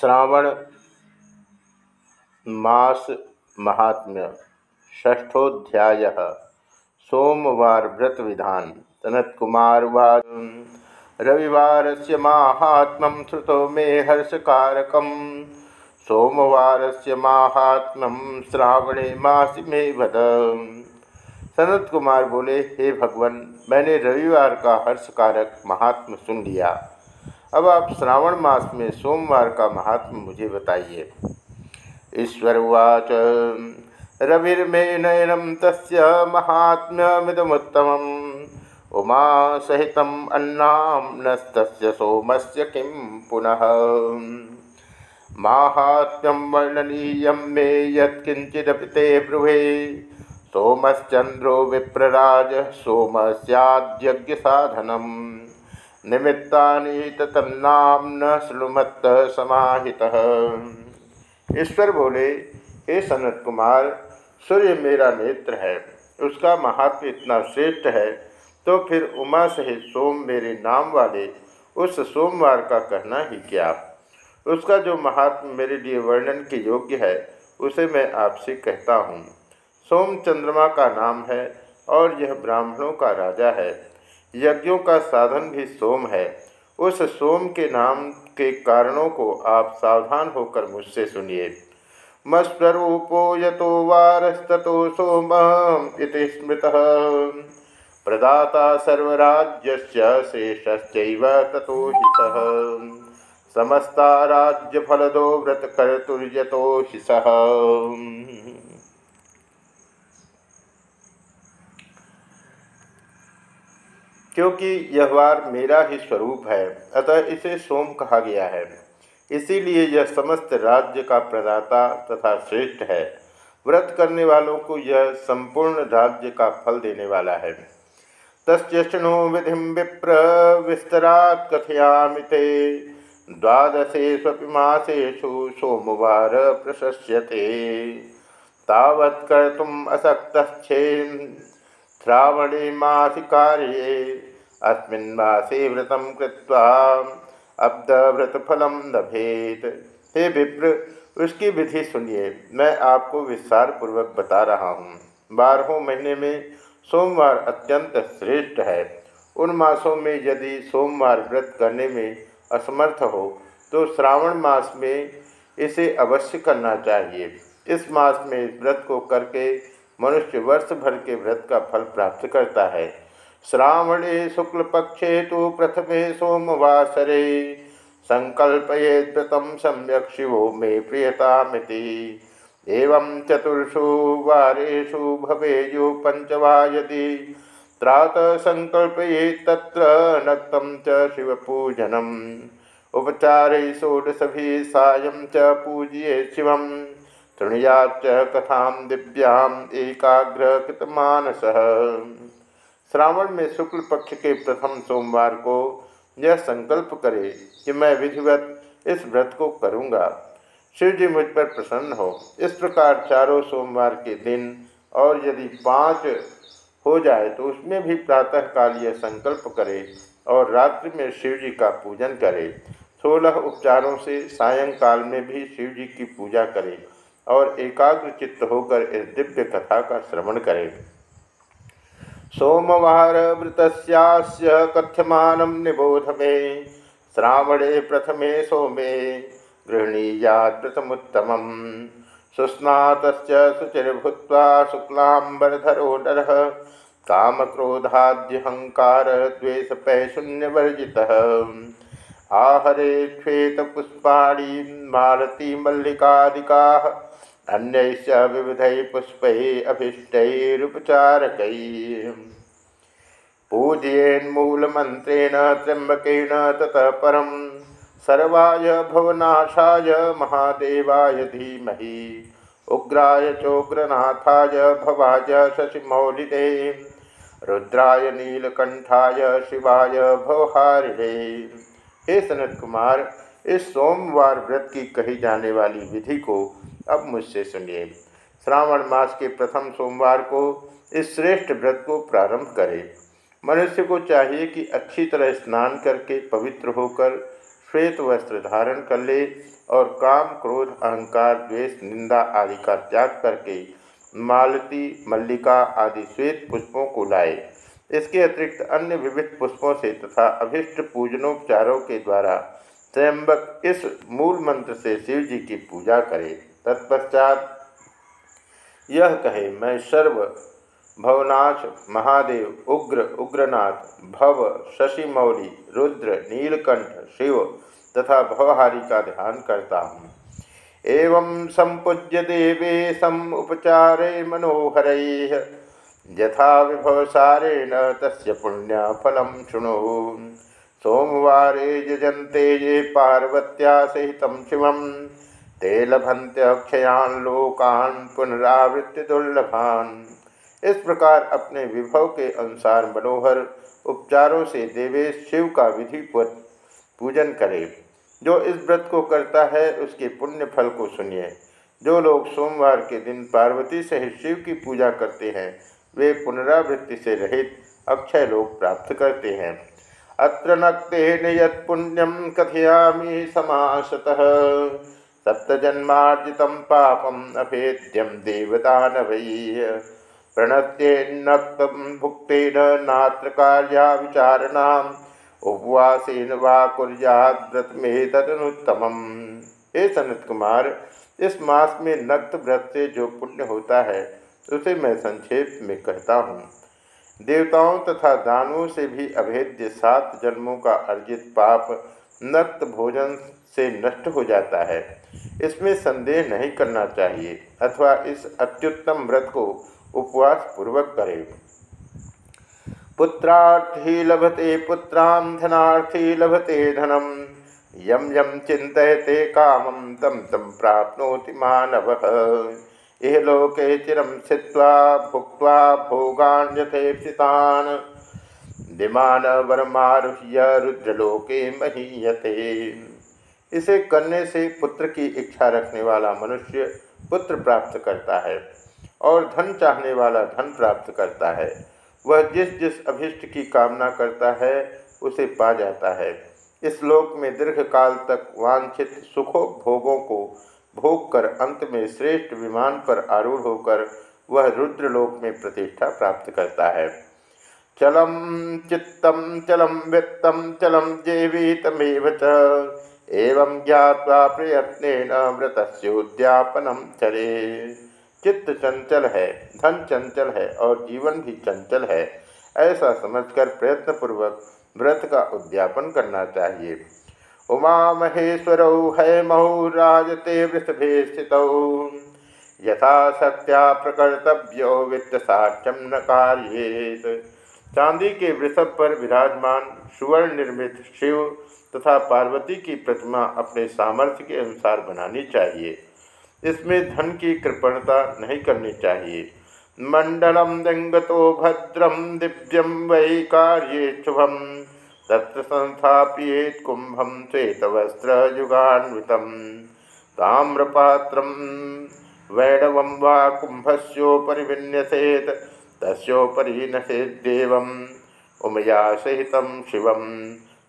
श्रावण मास महात्म्य षष्ठोध्याय सोमवार व्रत विधान सनत कुमार रविवार से महात्म श्रुतो मे हर्षकारक सोमवार से महात्म श्रावणे मास मे वद। सनत कुमार बोले, हे भगवान, मैंने रविवार का हर्षकारक महात्म सुन लिया। अब आप श्रावण मास में सोमवार का महात्म मुझे बताइए। ईश्वर उवाच, रविर्मे नयनम तस् महात्म्यमिदमुत्तम उमा सहित अन्नास्त सोमस्य किं पुनः? माहात्म्यम वर्णनीय मे यत्किंचिदपि ते ब्रुवे। सोमश्चंद्रो विप्रराज सोम सैद्यज्ञ साधनम निमित्ता तन्नाम न श्रृणुमत्त समाहित। ईश्वर बोले, हे सनत कुमार, सूर्य मेरा नेत्र है, उसका महात्म इतना श्रेष्ठ है तो फिर उमा सहित सोम मेरे नाम वाले उस सोमवार का कहना ही क्या? उसका जो महात्म मेरे लिए वर्णन के योग्य है, उसे मैं आपसे कहता हूँ। सोम चंद्रमा का नाम है और यह ब्राह्मणों का राजा है यज्ञों का साधन भी सोम है। उस सोम के नाम के कारणों को आप सावधान होकर मुझसे सुनिए। मस्वरूपो यतो वारस्तो सोम इति स्मृत। प्रदाता सर्वराज्य शेषश्चैव ततो समस्ता राज्य फलदो व्रत कर्तुर्यतो हि सह क्योंकि यह वार मेरा ही स्वरूप है, अतः इसे सोम कहा गया है। इसीलिए यह समस्त राज्य का प्रदाता तथा श्रेष्ठ है। व्रत करने वालों को यह संपूर्ण राज्य का फल देने वाला है। तस्णु विधि विप्र विस्तरात् कथयामिते द्वादशेष्वपि मासेषु सोमवार प्रशस्यते। तावत् असक्तच्छे श्रावणे मासी कार्ये अस्मिन् मासे व्रतं कृत्वा अब्दव्रतफलम लभेत। हे विप्र, उसकी विधि सुनिए, मैं आपको विस्तार पूर्वक बता रहा हूँ। बारहों महीने में सोमवार अत्यंत श्रेष्ठ है। उन मासों में यदि सोमवार व्रत करने में असमर्थ हो तो श्रावण मास में इसे अवश्य करना चाहिए। इस मास में व्रत को करके मनुष्य वर्ष भर के व्रत का फल प्राप्त करता है। श्रावणे शुक्ल पक्षे तो प्रथमे सोमवासरे। संकल्पयेद व्रतम सम्यक शिवो मे प्रियतामिति। एवं चतुर्षु वारेषु भवेयु पंचवा यदि त्रात संकल्पये तत्र नक्तं च शिवपूजनम्। उपचारे षोडशभि सायं च पूज्ये शिवम्। तृणयाच कथा दिव्याम श्रावण में शुक्ल पक्ष के प्रथम सोमवार को यह संकल्प करे कि मैं विधिवत इस व्रत को करूँगा। शिव जी मुझ पर प्रसन्न हो। इस प्रकार चारों सोमवार के दिन और यदि पाँच हो जाए तो उसमें भी प्रातःकाल यह संकल्प करे और रात्रि में शिव जी का पूजन करे। सोलह उपचारों से सायंकाल में भी शिव जी की पूजा करे और एकाग्र चित्त होकर इस दिव्य कथा का श्रवण करें। सोमवार वृत कथ्यमान निबोध मे। श्रावणे प्रथमे सोमे गृहणीयात्तमुत्तम सुस्नात शुचिर्भूत शुक्लांबरधरो नर पैशून्यवर्जि आहरे श्वेत पुष्पाणी मालती मल्लिकादिका अन्य विविध पुष्प अभीष्टुपचारक पूजयेन्मूलमंत्रेण त्र्यंबकेण ततः परम सर्वाय भवनाशाय महादेवाय धीमहि, उग्राय चोग्रनाथाय भवाय शशिमौलिदे, रुद्राय नीलकंठाय शिवाय भवहारिणे। हे सनत कुमार इस सोमवार व्रत की कही जाने वाली विधि को अब मुझसे सुनिए। श्रावण मास के प्रथम सोमवार को इस श्रेष्ठ व्रत को प्रारंभ करें। मनुष्य को चाहिए कि अच्छी तरह स्नान करके पवित्र होकर श्वेत वस्त्र धारण कर ले और काम, क्रोध, अहंकार, द्वेष, निंदा आदि का त्याग करके मालती, मल्लिका आदि श्वेत पुष्पों को लाए। इसके अतिरिक्त अन्य विविध पुष्पों से तथा अभिष्ट पूजनोपचारों के द्वारा त्रयंबक इस मूल मंत्र से शिव जी की पूजा करे। तत्पश्चात यह कहे, मैं सर्व भवनाथ महादेव, उग्र उग्रनाथ, भव शशिमौली, रुद्र नीलकंठ, शिव तथा भवहारी का ध्यान करता हूँ। एवं संपूज्य देवे सम उपचारे मनोहर, यथा विभवसारेण तस्य पुण्यफलं शृणु। सोमवारे यजन्ते ये पार्वत्या सहित शिवं ते लभंत्यक्षयान लोकान पुनरावृत्ति दुर्लभान। इस प्रकार अपने विभव के अनुसार मनोहर उपचारों से देवेश शिव का विधिपूर्वक पूजन करे। जो इस व्रत को करता है, उसके पुण्य फल को सुनिए। जो लोग सोमवार के दिन पार्वती सहित शिव की पूजा करते हैं, वे पुनरावृत्ति से रहित अक्षय लोक प्राप्त करते हैं। अत्र नक्तेन यत्पुण्यम कथयामी समासतः। सप्तजन्मार्जित पापम अभेद्यम देवदानवैः प्रणत्येन्नक्तं भुक्तेन नात्र कार्या विचारणाम् उपवासेन वा कुर्याद्व्रतमेतदनुत्तमम्। हे सनत कुमार, इस मास में नक्त व्रत से जो पुण्य होता है, उसे मैं संक्षेप में कहता हूँ। देवताओं तथा दानवों से भी अभेद्य सात जन्मों का अर्जित पाप नक्त भोजन से नष्ट हो जाता है। इसमें संदेह नहीं करना चाहिए अथवा इस अत्युत्तम व्रत को उपवास पूर्वक करें। पुत्रार्थी लभते पुत्रां धनार्थी लभते धनम यम यम चिंतते कामम तम तम प्राप्नोति मानव। इह लोके चिरम स्थित्वा भुक्त्वा भोगान दिमान वरमारुह्य रुद्रलोके महीयते। इसे करने से पुत्र की इच्छा रखने वाला मनुष्य पुत्र प्राप्त करता है और धन चाहने वाला धन प्राप्त करता है। वह जिस जिस अभिष्ट की कामना करता है, उसे पा जाता है। इस लोक में दीर्घ काल तक वांछित सुखों भोगों को भोग कर अंत में श्रेष्ठ विमान पर आरूढ़ होकर वह रुद्रलोक में प्रतिष्ठा प्राप्त करता है। चलम चित्तम चलम वित्तम चलम जेवीतमेव च। एवं ज्ञावा प्रयत्न व्रतस्योद्यापनम चले। चित्त चंचल है, धन चंचल है और जीवन भी चंचल है। ऐसा समझकर प्रयत्नपूर्वक व्रत का उद्यापन करना चाहिए। उमा महेश्वरौ हैमौ राजते वृषभे स्थित यथा सत्या प्रकर्तव्यो वित्तसाक्ष्यम न कार्येत। चांदी के वृषभ पर विराजमान सुवर्ण निर्मित शिव तथा पार्वती की प्रतिमा अपने सामर्थ्य के अनुसार बनानी चाहिए। इसमें धन की कृपणता नहीं करनी चाहिए। मंडलम दिंगतो भद्रम दिव्यम वै कार्य शुभम, तत्र संस्थाप्येत कुंभम श्वेत वस्त्र श्वेतवस्त्रयुगान्वितं ताम्रपात्रं वैणवं वा कुंभस्योपरि तस्योपरि नसेद्देवम् उमया सहित शिव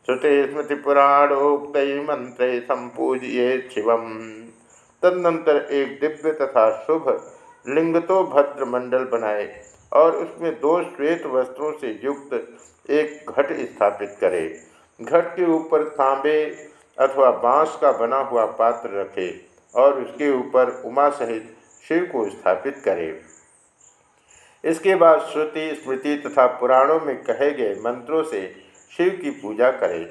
श्रुते स्मृतिपुराणोक्त मंत्र संपूजिए शिव तदनंतर एक दिव्य तथा शुभ लिंगतो भद्र मंडल बनाए और उसमें दो श्वेत वस्त्रों से युक्त एक घट स्थापित करे। घट के ऊपर तांबे अथवा बाँस का बना हुआ पात्र रखे और उसके ऊपर उमा सहित शिव को स्थापित करे। इसके बाद श्रुति, स्मृति तथा पुराणों में कहे गए मंत्रों से शिव की पूजा करें,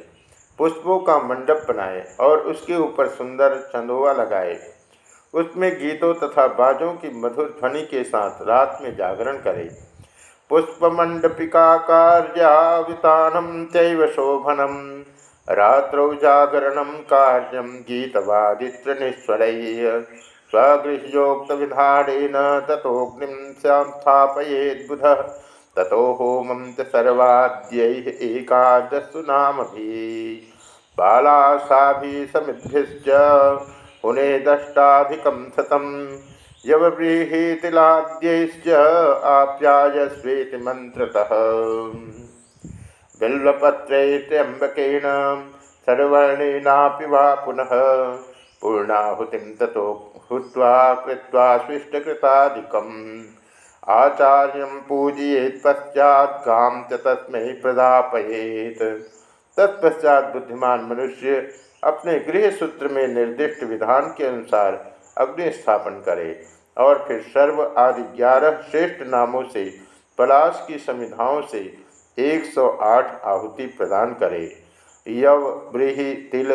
पुष्पों का मंडप बनाए और उसके ऊपर सुंदर चंदोवा लगाए। उसमें गीतों तथा बाजों की मधुर ध्वनि के साथ रात में जागरण करे। पुष्पमण्डपिकाकार्यावितानं चैव शोभनं, रात्रौ जागरणं कार्यं गीतवादित्रनिश्वरैः स्वगृह्योक्तविधानेन ततोऽग्निं संस्थापयेद्बुधः ततो होमं च सर्वाद्यैः एकादशसु नामभिः बालासाभिः समिद्भिश्च पुने दष्टाधिकं शतम् यवव्रीहीतिलाद्यैश्च आप्यायस्वेति मन्त्रतः। बिल्वपत्रे त्र्यम्बकेन सर्वर्णेनापि वा पुनः। पूर्णाहुतिं ततो हुत्वा कृत्वा स्विष्टकृतादिकम्। आचार्यं पूजयेत् पश्चात् गां च तस्मै तत्पश्चात बुद्धिमान मनुष्य अपने गृह सूत्र में निर्दिष्ट विधान के अनुसार अग्नि स्थापन करे और फिर सर्व आदि ग्यारह श्रेष्ठ नामों से, पलाश की संविधाओं से 108 आहुति प्रदान करे। यव ब्रीहि तिल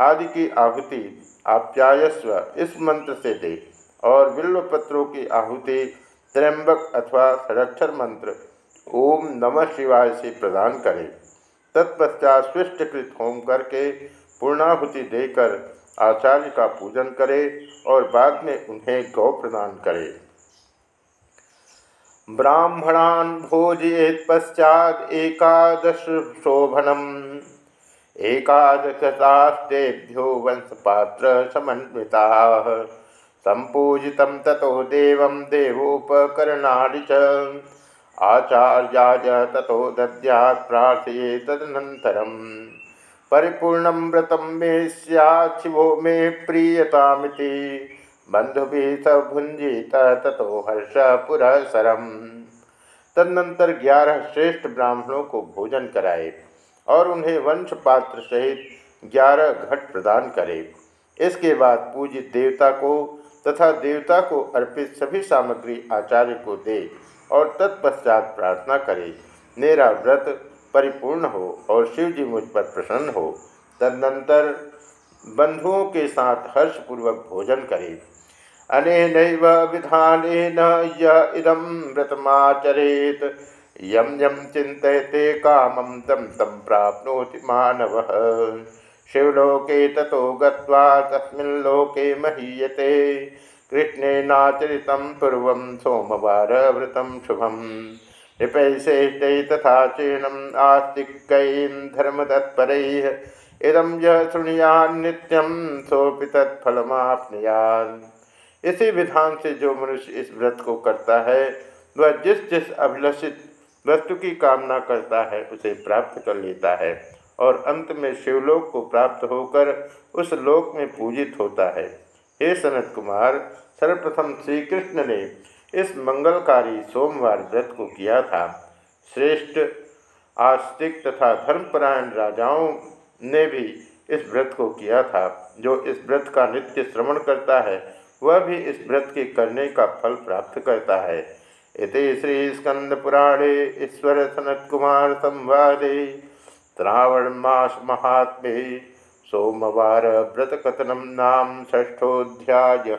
आदि की आहुति आप्यायस्व इस मंत्र से दे और बिल्व पत्रों की आहुति त्र्यंबक अथवा सरक्षर मंत्र ओम नमः शिवाय से प्रदान करे। तत्पश्चात सृष्टकृत होम करके पूर्णाहुति देकर आचार्य का पूजन करे और बाद में उन्हें गौ प्रदान करे। ब्राह्मणान भोजयेत पश्चात एकादश शोभनम। एकादशतास्तेभ्यो वंशपात्र समन्विता संपूजित ततो देव देवोपकरणानि च। आचार्याय ततो दद्यात् प्रार्थये तदनन्तरम् परिपूर्ण व्रत मे सिवो मे प्रीयतामिति। बंधुभी स तथो हर्ष पुरसरम। तदनंतर ग्यारह श्रेष्ठ ब्राह्मणों को भोजन कराए। और उन्हें वंश पात्र सहित ग्यारह घट प्रदान करे। इसके बाद पूजित देवता को तथा देवता को अर्पित सभी सामग्री आचार्य को दे और तत्पश्चात प्रार्थना करे। मेरा व्रत परिपूर्ण हो और शिव जी मुझ पर प्रसन्न हो। तदनंतर बंधुओं के साथ हर्षपूर्वक भोजन करे। अनेन विधान यह इदम व्रतमाचरेत यम यम चिंतते कामम तम तम प्राप्नोति मानव। शिवलोके ततो गत्वा तस्मिल्लोके महीयते। कृष्णेनाचरित पूर्व सोमवार व्रतम शुभम। नृपैश्रेष्ठ तथा चीर्णम आस्तिक धर्मतत्पर। इदम यह नित्यम सोपि तत्फलमापनुयाद इसी विधान से जो मनुष्य इस व्रत को करता है, वह जिस जिस अभिलषित वस्तु की कामना करता है, उसे प्राप्त कर लेता है और अंत में शिवलोक को प्राप्त होकर उस लोक में पूजित होता है। हे सनत कुमार, सर्वप्रथम श्री कृष्ण ने इस मंगलकारी सोमवार व्रत को किया था। श्रेष्ठ, आस्तिक तथा धर्मपरायण राजाओं ने भी इस व्रत को किया था। जो इस व्रत का नित्य श्रवण करता है, वह भी इस व्रत के करने का फल प्राप्त करता है। इति श्री स्कंद पुराणे ईश्वर सनत कुमार संवादे श्रावण मास महात्मे सोमवार व्रत कथनम नाम ष्ठोध्याय